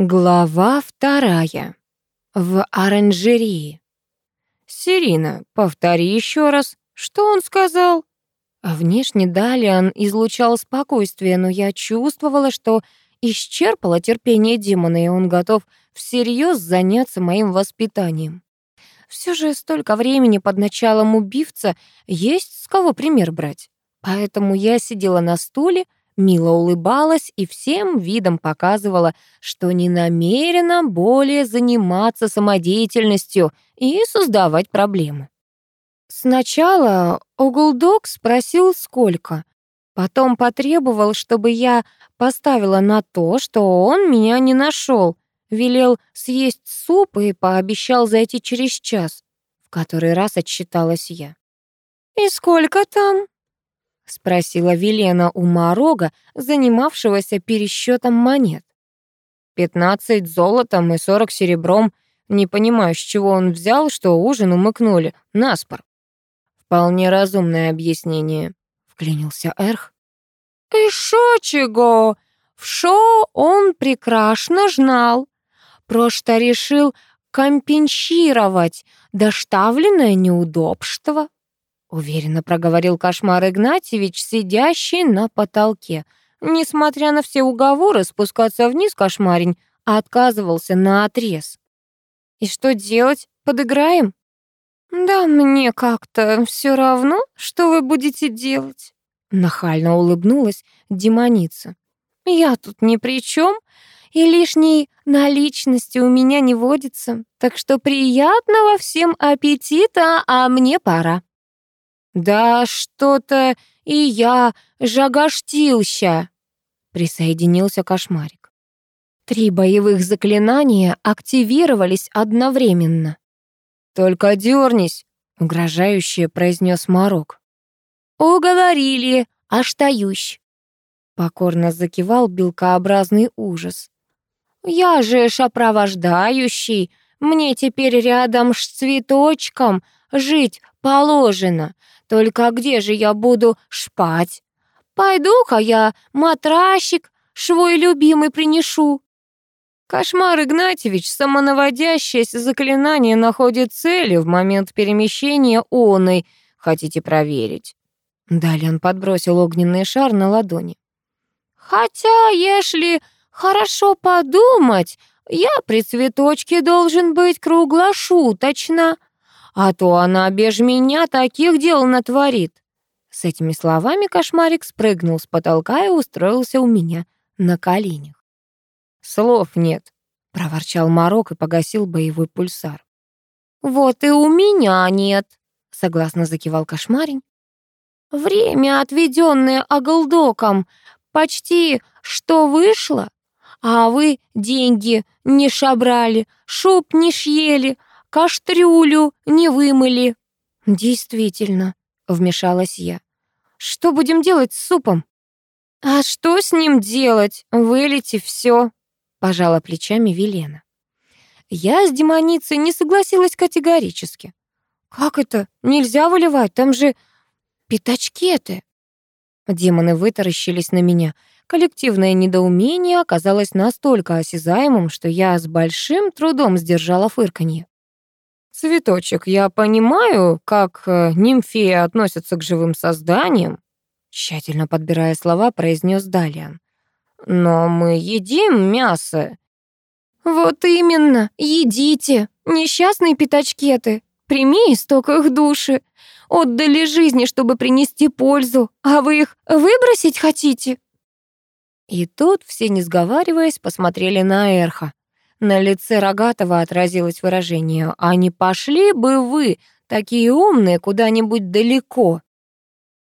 Глава вторая. В оранжерее. «Сирина, повтори еще раз, что он сказал?» Внешне Далиан излучал спокойствие, но я чувствовала, что исчерпало терпение демона, и он готов всерьез заняться моим воспитанием. Все же столько времени под началом убивца есть с кого пример брать. Поэтому я сидела на стуле, мило улыбалась и всем видом показывала, что не намерена более заниматься самодеятельностью и создавать проблемы. Сначала Оглдок спросил, сколько. Потом потребовал, чтобы я поставила на то, что он меня не нашел. Велел съесть суп и пообещал зайти через час. В который раз отчиталась я. «И сколько там?» — спросила Велена у Морога, занимавшегося пересчетом монет. «Пятнадцать золотом и сорок серебром. Не понимаю, с чего он взял, что ужин умыкнули. Наспор». «Вполне разумное объяснение», — вклинился Эрх. «И шо чего? В шо он прекрасно знал. Просто решил компенсировать доставленное неудобство». Уверенно проговорил кошмар Игнатьевич, сидящий на потолке. Несмотря на все уговоры, спускаться вниз кошмарень отказывался на отрез. «И что делать? Подыграем?» «Да мне как-то все равно, что вы будете делать», — нахально улыбнулась демоница. «Я тут ни при чем, и лишней наличности у меня не водится, так что приятного всем аппетита, а мне пора». «Да что-то и я жагаштился», — присоединился кошмарик. Три боевых заклинания активировались одновременно. «Только дернись», — угрожающе произнес Марок. «Уговорили, аштаюсь», — покорно закивал белкообразный ужас. «Я же шопровождающий, мне теперь рядом с цветочком жить положено, только где же я буду шпать? Пойду-ка я матрасик свой любимый принесу. Кошмар Игнатьевич, самонаводящееся заклинание находит цели в момент перемещения оной. Хотите проверить? Далее он подбросил огненный шар на ладони. Хотя, если хорошо подумать, я при цветочке должен быть круглошуточно а то она без меня таких дел натворит». С этими словами кошмарик спрыгнул с потолка и устроился у меня на коленях. «Слов нет», — проворчал Марок и погасил боевой пульсар. «Вот и у меня нет», — согласно закивал кошмарень. «Время, отведенное оголдоком, почти что вышло, а вы деньги не шабрали, шуб не шьели, каштрюлю не вымыли». «Действительно», — вмешалась я. «Что будем делать с супом?» «А что с ним делать? Вылейте все», — пожала плечами Велена. Я с демоницей не согласилась категорически. «Как это? Нельзя выливать, там же пятачкеты». Демоны вытаращились на меня. Коллективное недоумение оказалось настолько осязаемым, что я с большим трудом сдержала фырканье. «Цветочек, я понимаю, как э, нимфеи относятся к живым созданиям», тщательно подбирая слова, произнес Далиан. «Но мы едим мясо». «Вот именно, едите, несчастные пятачкеты. Прими исток их души. Отдали жизни, чтобы принести пользу, а вы их выбросить хотите?» И тут все, не сговариваясь, посмотрели на Эрха. На лице Рогатого отразилось выражение «А не пошли бы вы, такие умные, куда-нибудь далеко?»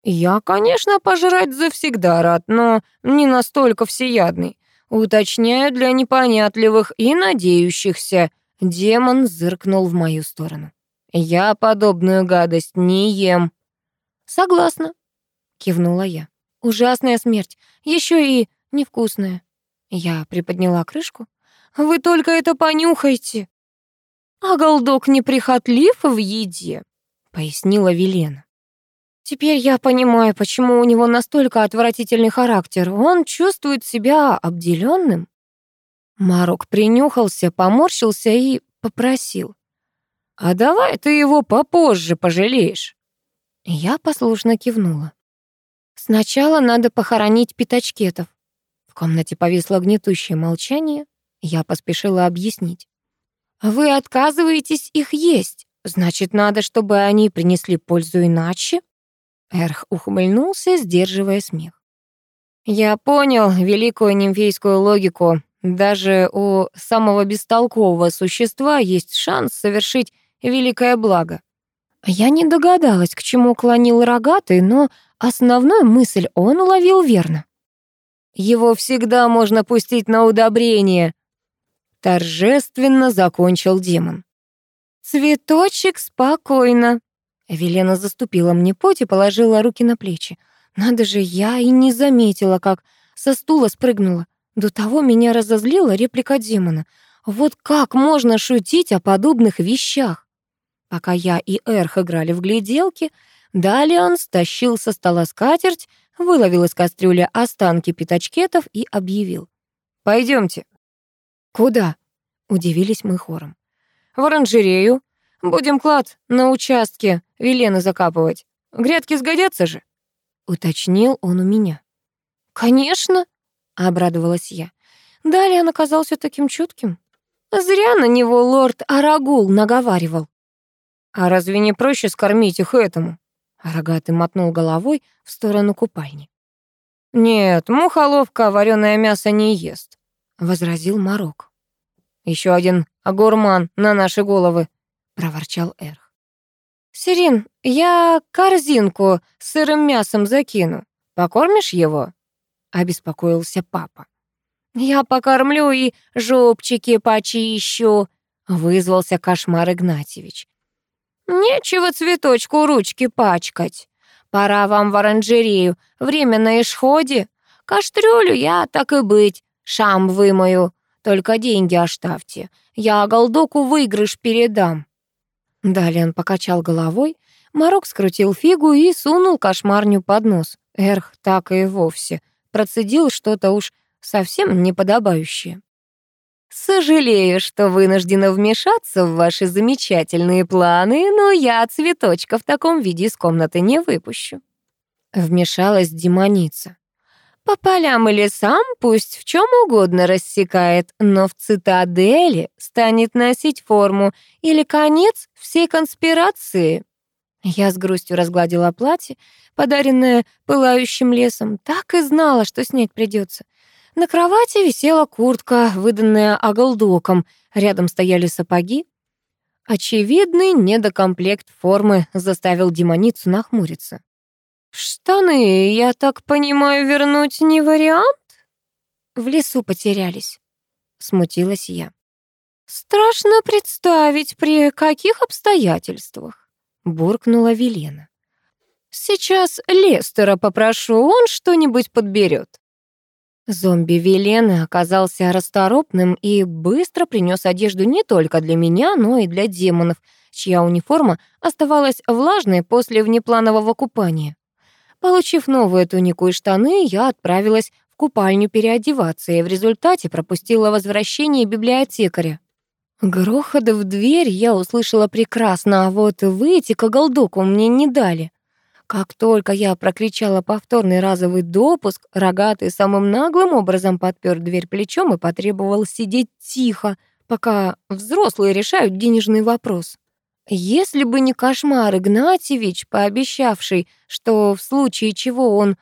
«Я, конечно, пожрать завсегда рад, но не настолько всеядный. Уточняю для непонятливых и надеющихся». Демон зыркнул в мою сторону. «Я подобную гадость не ем». «Согласна», — кивнула я. «Ужасная смерть, еще и невкусная». Я приподняла крышку. Вы только это понюхайте. А голдок неприхотлив в еде, пояснила Велена. Теперь я понимаю, почему у него настолько отвратительный характер. Он чувствует себя обделенным. Марок принюхался, поморщился и попросил. «А давай ты его попозже пожалеешь». Я послушно кивнула. «Сначала надо похоронить пятачкетов». В комнате повисло гнетущее молчание. Я поспешила объяснить. «Вы отказываетесь их есть. Значит, надо, чтобы они принесли пользу иначе?» Эрх ухмыльнулся, сдерживая смех. «Я понял великую нимфейскую логику. Даже у самого бестолкового существа есть шанс совершить великое благо. Я не догадалась, к чему клонил рогатый, но основную мысль он уловил верно. Его всегда можно пустить на удобрение. Торжественно закончил демон. Цветочек спокойно. Велена заступила мне путь и положила руки на плечи. Надо же, я и не заметила, как со стула спрыгнула. До того меня разозлила реплика демона. Вот как можно шутить о подобных вещах? Пока я и Эрх играли в гляделки, далее он стащил со стола скатерть, выловил из кастрюли останки пятачкетов и объявил. «Пойдемте». «Куда?» — удивились мы хором. «В оранжерею. Будем клад на участке Велены закапывать. Грядки сгодятся же?» — уточнил он у меня. «Конечно!» — обрадовалась я. Далее он оказался таким чутким. Зря на него лорд Арагул наговаривал. «А разве не проще скормить их этому?» Рогатый мотнул головой в сторону купальни. «Нет, мухоловка вареное мясо не ест», — возразил Марок. Еще один агурман на наши головы», — проворчал Эрх. «Сирин, я корзинку с сырым мясом закину. Покормишь его?» обеспокоился папа. «Я покормлю и жопчики почищу», — вызвался кошмар Игнатьевич. «Нечего цветочку ручки пачкать. Пора вам в оранжерею, время на исходе. Кастрюлю я, так и быть, шам вымою. Только деньги оставьте. Я голдоку выигрыш передам». Далее он покачал головой, Марок скрутил фигу и сунул кошмарню под нос. Эрх так и вовсе — процедил что-то уж совсем неподобающее. «Сожалею, что вынуждена вмешаться в ваши замечательные планы, но я цветочка в таком виде из комнаты не выпущу». Вмешалась демоница. «По полям и лесам пусть в чем угодно рассекает, но в цитадели станет носить форму или конец всей конспирации». Я с грустью разгладила платье, подаренное пылающим лесом. Так и знала, что снять придется. На кровати висела куртка, выданная оголдоком. Рядом стояли сапоги. Очевидный недокомплект формы заставил демоницу нахмуриться. «Штаны, я так понимаю, вернуть не вариант?» «В лесу потерялись», — смутилась я. «Страшно представить, при каких обстоятельствах» буркнула Велена. Сейчас Лестера попрошу, он что-нибудь подберет. Зомби Велены оказался расторопным и быстро принес одежду не только для меня, но и для демонов, чья униформа оставалась влажной после внепланового купания. Получив новую тунику и штаны, я отправилась в купальню переодеваться и в результате пропустила возвращение библиотекаря. Грохот в дверь я услышала прекрасно, а вот выйти к оголдоку мне не дали. Как только я прокричала повторный разовый допуск, рогатый самым наглым образом подпер дверь плечом и потребовал сидеть тихо, пока взрослые решают денежный вопрос. Если бы не кошмар Игнатьевич, пообещавший, что в случае чего он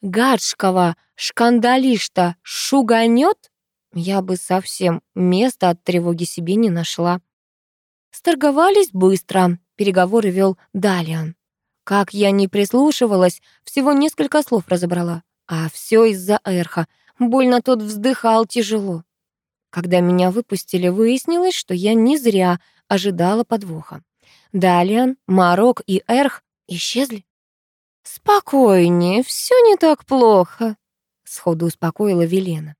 гадшкого шкандалишта шуганет, я бы совсем места от тревоги себе не нашла. Сторговались быстро, переговоры вел Далиан. Как я не прислушивалась, всего несколько слов разобрала. А все из-за Эрха. Больно тот вздыхал тяжело. Когда меня выпустили, выяснилось, что я не зря ожидала подвоха. Далиан, Марок и Эрх исчезли. «Спокойнее, все не так плохо», — сходу успокоила Велена.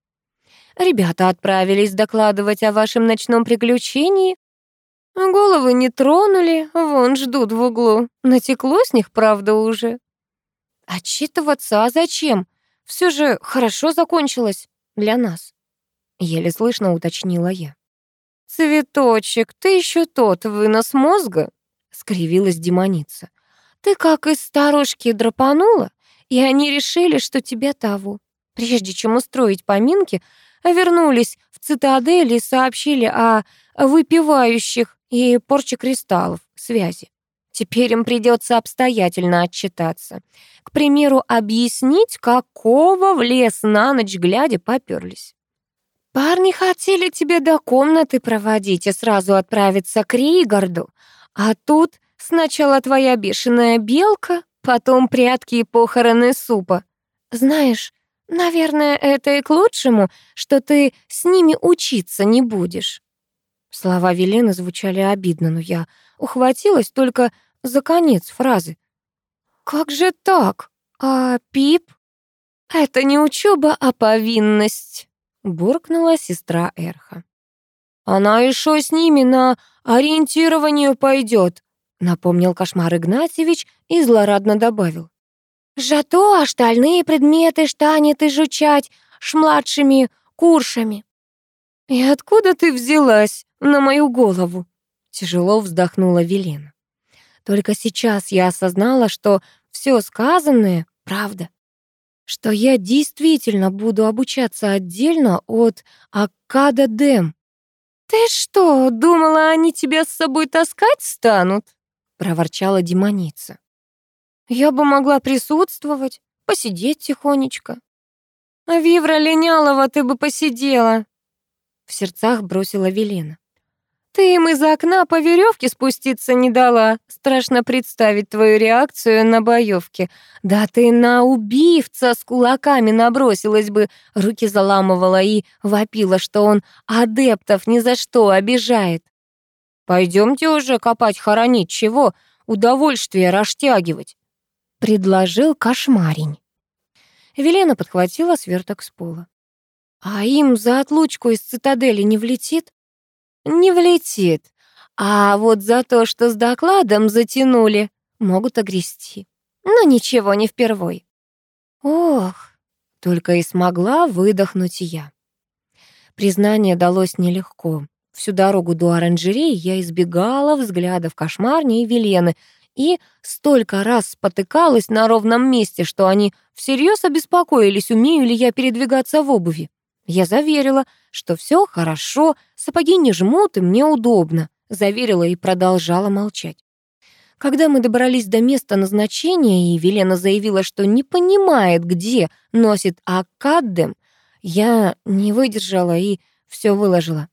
Ребята отправились докладывать о вашем ночном приключении. Головы не тронули, вон ждут в углу. Натекло с них, правда, уже. Отчитываться, а зачем? Все же хорошо закончилось для нас. — еле слышно уточнила я. «Цветочек, ты еще тот вынос мозга?» — скривилась демоница. «Ты как из старушки драпанула, и они решили, что тебя того. Прежде чем устроить поминки, вернулись в цитадель и сообщили о выпивающих и порче кристаллов связи. Теперь им придется обстоятельно отчитаться. К примеру, объяснить, какого в лес на ночь глядя попёрлись. Парни хотели тебе до комнаты проводить и сразу отправиться к Ригарду, а тут сначала твоя бешеная белка, потом прятки и похороны супа. Знаешь, наверное, это и к лучшему, что ты с ними учиться не будешь. Слова Велены звучали обидно, но я ухватилась только за конец фразы. «Как же так? А Пип?» «Это не учеба, а повинность», — буркнула сестра Эрха. «Она еще с ними на ориентирование пойдет», — напомнил кошмар Игнатьевич и злорадно добавил. «Зато остальные предметы станет изучать с младшими курсами». «И откуда ты взялась на мою голову?» Тяжело вздохнула Велена. Только сейчас я осознала, что все сказанное — правда. Что я действительно буду обучаться отдельно от Акада Дэм. «Ты что, думала, они тебя с собой таскать станут?» — проворчала демоница. «Я бы могла присутствовать, посидеть тихонечко». «Вивра Линялова, ты бы посидела!» В сердцах бросила Велена. Ты им из окна по веревке спуститься не дала. Страшно представить твою реакцию на боевке. Да ты на убивца с кулаками набросилась бы, руки заламывала и вопила, что он адептов ни за что обижает. Пойдемте уже копать хоронить, чего удовольствие раштягивать, предложил кошмарень. Велена подхватила сверток с пола. А им за отлучку из цитадели не влетит? Не влетит. А вот за то, что с докладом затянули, могут огрести. Но ничего, не впервой. Ох, только и смогла выдохнуть я. Признание далось нелегко. Всю дорогу до оранжереи я избегала взглядов кошмарни и Велены и столько раз спотыкалась на ровном месте, что они всерьез обеспокоились, умею ли я передвигаться в обуви. Я заверила, что все хорошо, сапоги не жмут и мне удобно. Заверила и продолжала молчать. Когда мы добрались до места назначения, и Велена заявила, что не понимает, где носит Академ, я не выдержала и все выложила.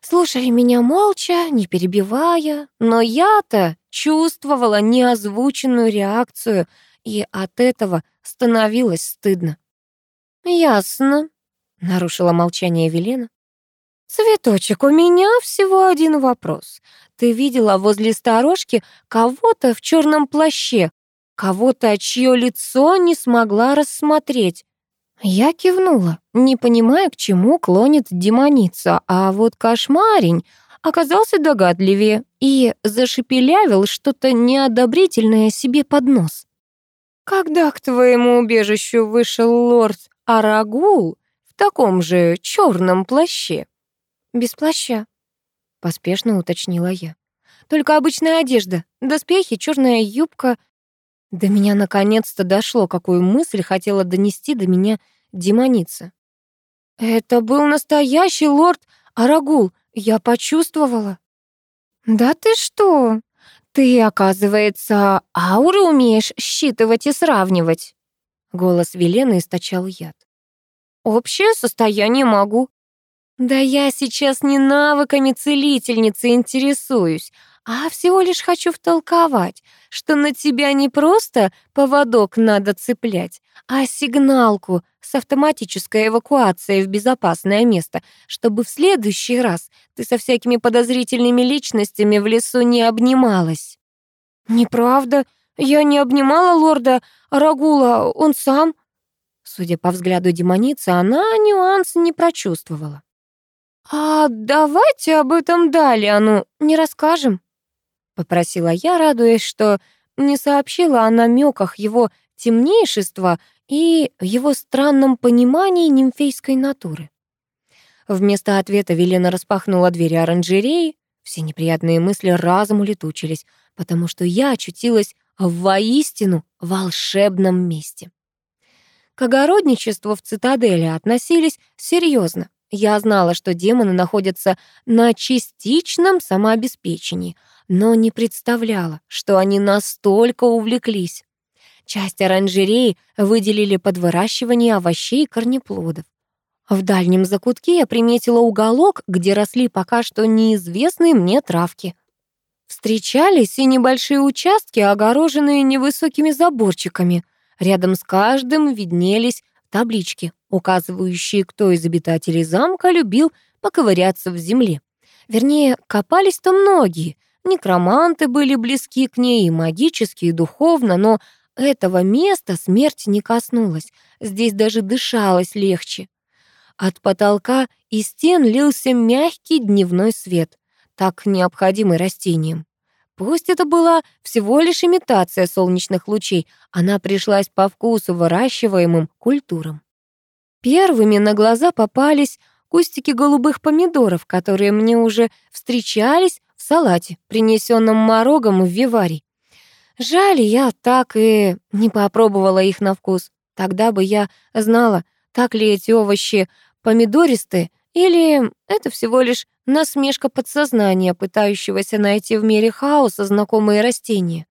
Слушай меня молча, не перебивая, но я-то чувствовала неозвученную реакцию, и от этого становилось стыдно. «Ясно», нарушила молчание Велена. «Цветочек, у меня всего один вопрос. Ты видела возле сторожки кого-то в черном плаще, кого-то, чье лицо не смогла рассмотреть?» Я кивнула, не понимая, к чему клонит демоница, а вот кошмарень оказался догадливее и зашепелявил что-то неодобрительное себе под нос. «Когда к твоему убежищу вышел лорд Арагул, в таком же черном плаще?» «Без плаща», — поспешно уточнила я. «Только обычная одежда, доспехи, черная юбка». До меня наконец-то дошло, какую мысль хотела донести до меня демоница. «Это был настоящий лорд Арагул, я почувствовала». «Да ты что? Ты, оказывается, ауры умеешь считывать и сравнивать?» Голос Велены источал яд. Общее состояние могу. Да я сейчас не навыками целительницы интересуюсь, а всего лишь хочу втолковать, что на тебя не просто поводок надо цеплять, а сигналку с автоматической эвакуацией в безопасное место, чтобы в следующий раз ты со всякими подозрительными личностями в лесу не обнималась. Неправда, я не обнимала лорда Рагула, он сам... Судя по взгляду демоницы, она нюанс не прочувствовала. «А давайте об этом далее, ну, не расскажем?» Попросила я, радуясь, что не сообщила о намеках его темнейшества и его странном понимании нимфейской натуры. Вместо ответа Велена распахнула двери оранжереи. Все неприятные мысли разом улетучились, потому что я очутилась в воистину волшебном месте. К огородничеству в цитадели относились серьезно. Я знала, что демоны находятся на частичном самообеспечении, но не представляла, что они настолько увлеклись. Часть оранжереи выделили под выращивание овощей и корнеплодов. В дальнем закутке я приметила уголок, где росли пока что неизвестные мне травки. Встречались и небольшие участки, огороженные невысокими заборчиками. Рядом с каждым виднелись таблички, указывающие, кто из обитателей замка любил поковыряться в земле. Вернее, копались-то многие. Некроманты были близки к ней и магически, и духовно, но этого места смерть не коснулась. Здесь даже дышалось легче. От потолка и стен лился мягкий дневной свет, так необходимый растениям. Пусть это была всего лишь имитация солнечных лучей, она пришлась по вкусу выращиваемым культурам. Первыми на глаза попались кустики голубых помидоров, которые мне уже встречались в салате, принесенном морогом в виварий. Жаль, я так и не попробовала их на вкус. Тогда бы я знала, так ли эти овощи помидористы, или это всего лишь насмешка подсознания, пытающегося найти в мире хаоса знакомые растения.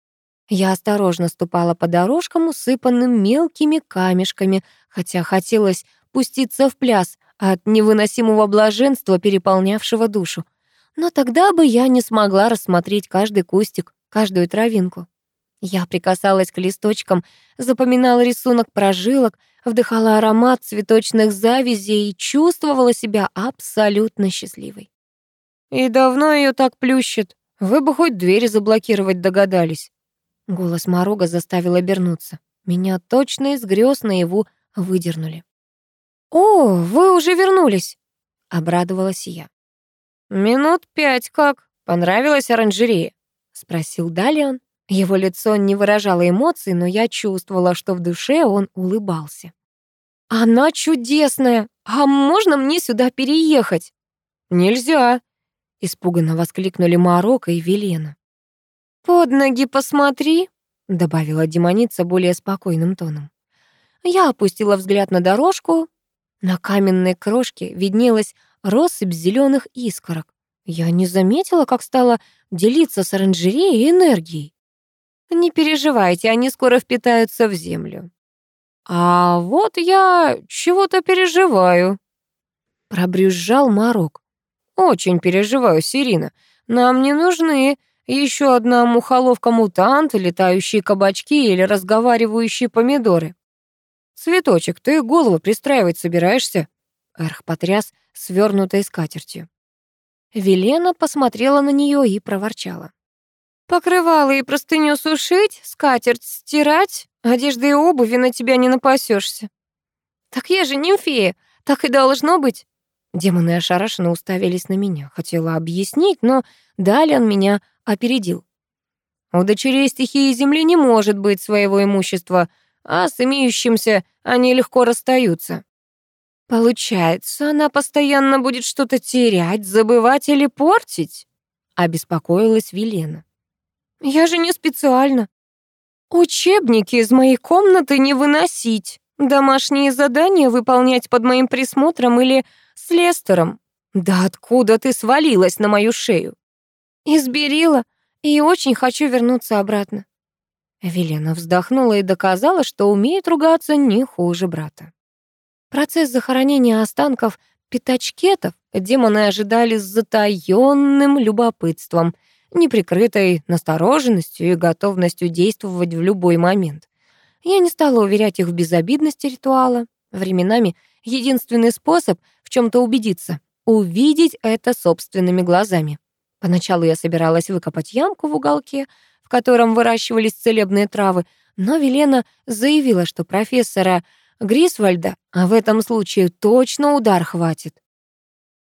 Я осторожно ступала по дорожкам, усыпанным мелкими камешками, хотя хотелось пуститься в пляс от невыносимого блаженства, переполнявшего душу. Но тогда бы я не смогла рассмотреть каждый кустик, каждую травинку. Я прикасалась к листочкам, запоминала рисунок прожилок, вдыхала аромат цветочных завязей и чувствовала себя абсолютно счастливой. «И давно ее так плющит? Вы бы хоть двери заблокировать догадались». Голос Морога заставил обернуться. Меня точно из грез наяву выдернули. «О, вы уже вернулись!» — обрадовалась я. «Минут пять как. Понравилась оранжерея?» — спросил Далиан. Его лицо не выражало эмоций, но я чувствовала, что в душе он улыбался. «Она чудесная! А можно мне сюда переехать?» «Нельзя!» — испуганно воскликнули Марокко и Велена. «Под ноги посмотри!» — добавила демоница более спокойным тоном. Я опустила взгляд на дорожку. На каменной крошке виднелась россыпь зеленых искорок. Я не заметила, как стала делиться с оранжереей энергией. Не переживайте, они скоро впитаются в землю. А вот я чего-то переживаю. Пробрюзжал Марок. Очень переживаю, Сирина. Нам не нужны еще одна мухоловка-мутант, летающие кабачки или разговаривающие помидоры. «Цветочек, ты голову пристраивать собираешься?» Эрх потряс свернутой скатертью. Велена посмотрела на нее и проворчала. Покрывало и простыню сушить, скатерть стирать, одежды и обуви на тебя не напасешься. Так я же нимфея, так и должно быть. Демоны ошарашенно уставились на меня. Хотела объяснить, но далее он меня опередил. У дочерей стихии земли не может быть своего имущества, а с имеющимся они легко расстаются. Получается, она постоянно будет что-то терять, забывать или портить? Обеспокоилась Велена. Я же не специально. Учебники из моей комнаты не выносить. Домашние задания выполнять под моим присмотром или с Лестером. Да откуда ты свалилась на мою шею? Изберила и очень хочу вернуться обратно. Велена вздохнула и доказала, что умеет ругаться не хуже брата. Процесс захоронения останков пятачкетов демоны ожидали с затаённым любопытством — неприкрытой настороженностью и готовностью действовать в любой момент. Я не стала уверять их в безобидности ритуала. Временами единственный способ в чем то убедиться — увидеть это собственными глазами. Поначалу я собиралась выкопать ямку в уголке, в котором выращивались целебные травы, но Велена заявила, что профессора Грисвальда в этом случае точно удар хватит.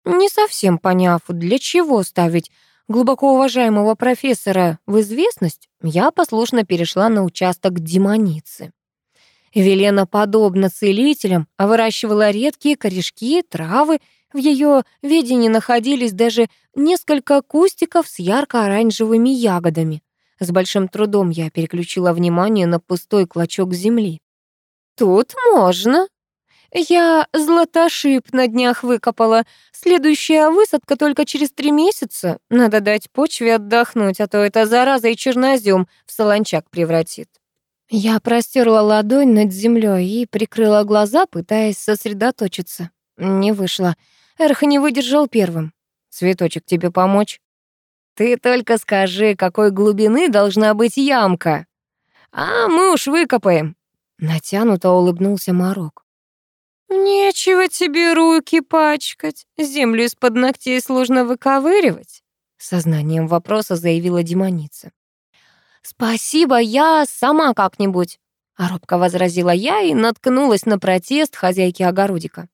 Не совсем поняв, для чего ставить глубоко уважаемого профессора в известность, я послушно перешла на участок демоницы. Велена, подобно целителям, выращивала редкие корешки, травы, В ее видении находились даже несколько кустиков с ярко-оранжевыми ягодами. С большим трудом я переключила внимание на пустой клочок земли. «Тут можно», я златошип на днях выкопала. Следующая высадка только через три месяца. Надо дать почве отдохнуть, а то эта зараза и чернозем в солончак превратит. Я простерла ладонь над землей и прикрыла глаза, пытаясь сосредоточиться. Не вышло. Эрх не выдержал первым. «Цветочек, тебе помочь?» «Ты только скажи, какой глубины должна быть ямка?» «А мы уж выкопаем». Натянуто улыбнулся Марок. «Нечего тебе руки пачкать, землю из-под ногтей сложно выковыривать», сознанием вопроса заявила демоница. «Спасибо, я сама как-нибудь», робко возразила я и наткнулась на протест хозяйки огородика.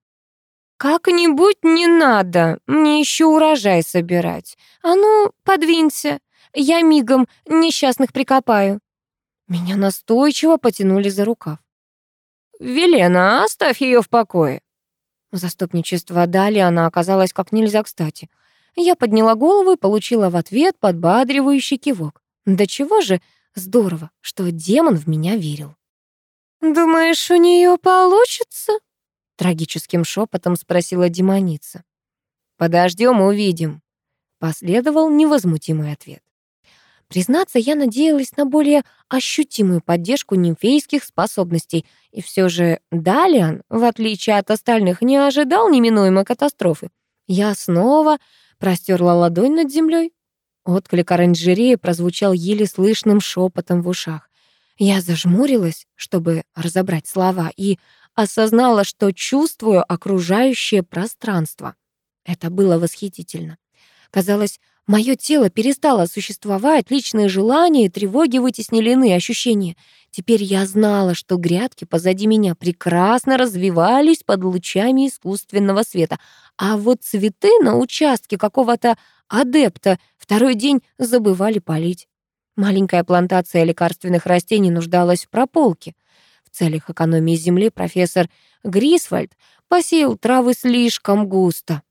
«Как-нибудь не надо, мне еще урожай собирать. А ну, подвинься, я мигом несчастных прикопаю». Меня настойчиво потянули за рукав. «Велена, оставь ее в покое». Заступничество дали, она оказалась как нельзя кстати. Я подняла голову и получила в ответ подбадривающий кивок. Да чего же здорово, что демон в меня верил. «Думаешь, у нее получится?» Трагическим шепотом спросила демоница. «Подождем, увидим», — последовал невозмутимый ответ. Признаться, я надеялась на более ощутимую поддержку нимфейских способностей, и все же Далиан, в отличие от остальных, не ожидал неминуемой катастрофы. Я снова простерла ладонь над землей. Отклик оранжереи прозвучал еле слышным шепотом в ушах. Я зажмурилась, чтобы разобрать слова, и осознала, что чувствую окружающее пространство. Это было восхитительно. Казалось, Мое тело перестало существовать, личные желания и тревоги вытеснили иные ощущения. Теперь я знала, что грядки позади меня прекрасно развивались под лучами искусственного света, а вот цветы на участке какого-то адепта второй день забывали полить. Маленькая плантация лекарственных растений нуждалась в прополке. В целях экономии земли профессор Грисвальд посеял травы слишком густо.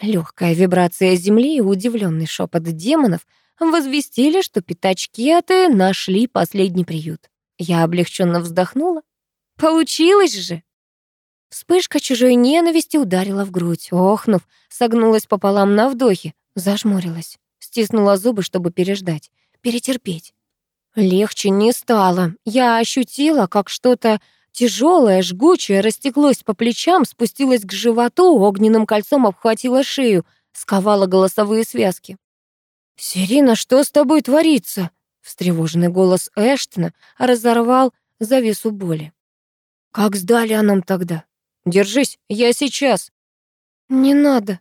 Легкая вибрация земли и удивленный шепот демонов возвестили, что пятачки-аты нашли последний приют. Я облегченно вздохнула. Получилось же! Вспышка чужой ненависти ударила в грудь. Охнув, согнулась пополам на вдохе, зажмурилась, стиснула зубы, чтобы переждать, перетерпеть. Легче не стало. Я ощутила, как что-то Тяжелое, жгучее растеклось по плечам, спустилось к животу, огненным кольцом обхватило шею, сковало голосовые связки. «Сирина, что с тобой творится?» Встревоженный голос Эштона разорвал завесу боли. «Как сдали нам тогда? Держись, я сейчас!» «Не надо!»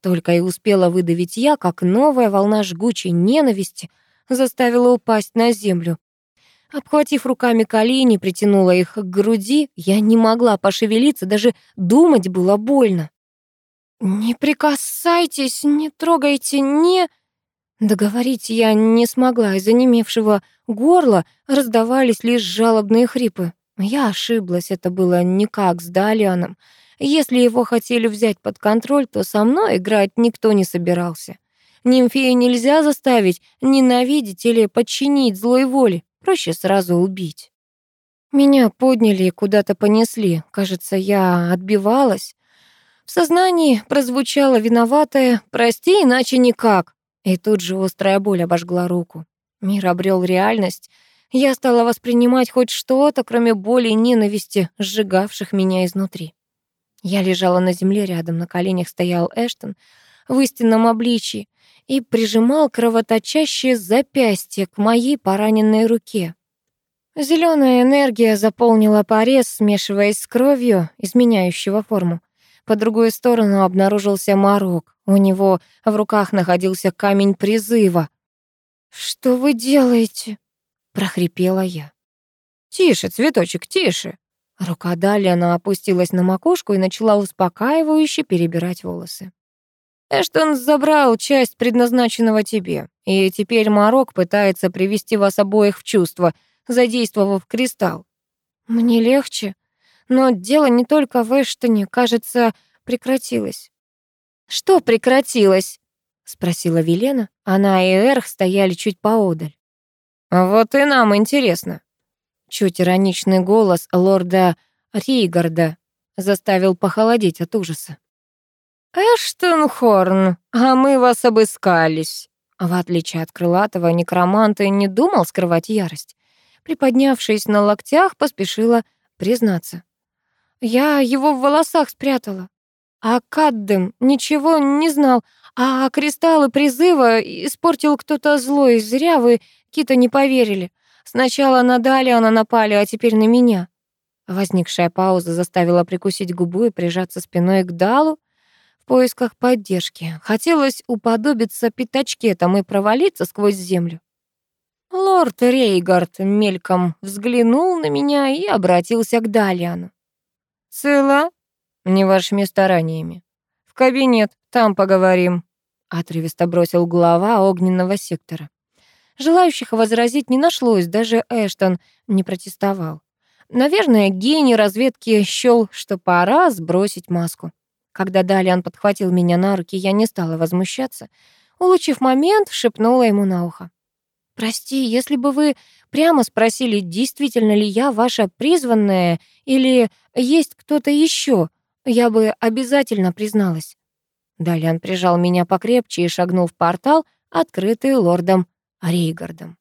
Только и успела выдавить я, как новая волна жгучей ненависти заставила упасть на землю. Обхватив руками колени, притянула их к груди. Я не могла пошевелиться, даже думать было больно. «Не прикасайтесь, не трогайте, не...» Договорить я не смогла, из онемевшего горла раздавались лишь жалобные хрипы. Я ошиблась, это было никак с Далианом. Если его хотели взять под контроль, то со мной играть никто не собирался. Нимфею нельзя заставить ненавидеть или подчинить злой воле. Проще сразу убить. Меня подняли и куда-то понесли. Кажется, я отбивалась. В сознании прозвучало виноватое «прости, иначе никак». И тут же острая боль обожгла руку. Мир обрел реальность. Я стала воспринимать хоть что-то, кроме боли и ненависти, сжигавших меня изнутри. Я лежала на земле, рядом на коленях стоял Эштон в истинном обличии и прижимал кровоточащее запястье к моей пораненной руке. Зеленая энергия заполнила порез, смешиваясь с кровью, изменяющего форму. По другую сторону обнаружился Марок. У него в руках находился камень призыва. «Что вы делаете?» — прохрипела я. «Тише, цветочек, тише!» Рука Далиана опустилась на макушку и начала успокаивающе перебирать волосы. Эштон забрал часть предназначенного тебе, и теперь Марок пытается привести вас обоих в чувство, задействовав кристалл. Мне легче, но дело не только в Эштоне. Кажется, прекратилось». «Что прекратилось?» — спросила Велена. Она и Эрх стояли чуть поодаль. «Вот и нам интересно». Чуть ироничный голос лорда Ригарда заставил похолодеть от ужаса. «Эштон Хорн, а мы вас обыскались». В отличие от крылатого, некроманта не думал скрывать ярость. Приподнявшись на локтях, поспешила признаться. «Я его в волосах спрятала. А Каддем ничего не знал, а кристаллы призыва испортил кто-то злой. Зря вы, Кита, не поверили. Сначала на Далиана напали, а теперь на меня». Возникшая пауза заставила прикусить губу и прижаться спиной к Далу в поисках поддержки. Хотелось уподобиться пятачкетам и провалиться сквозь землю. Лорд Рейгард мельком взглянул на меня и обратился к Далиану. «Цела?» «Не вашими стараниями. В кабинет, там поговорим», — отрывисто бросил глава огненного сектора. Желающих возразить не нашлось, даже Эштон не протестовал. Наверное, гений разведки счёл, что пора сбросить маску. Когда Далиан подхватил меня на руки, я не стала возмущаться. Улучив момент, шепнула ему на ухо. «Прости, если бы вы прямо спросили, действительно ли я ваша призванная или есть кто-то еще, я бы обязательно призналась». Далян прижал меня покрепче и шагнул в портал, открытый лордом Рейгардом.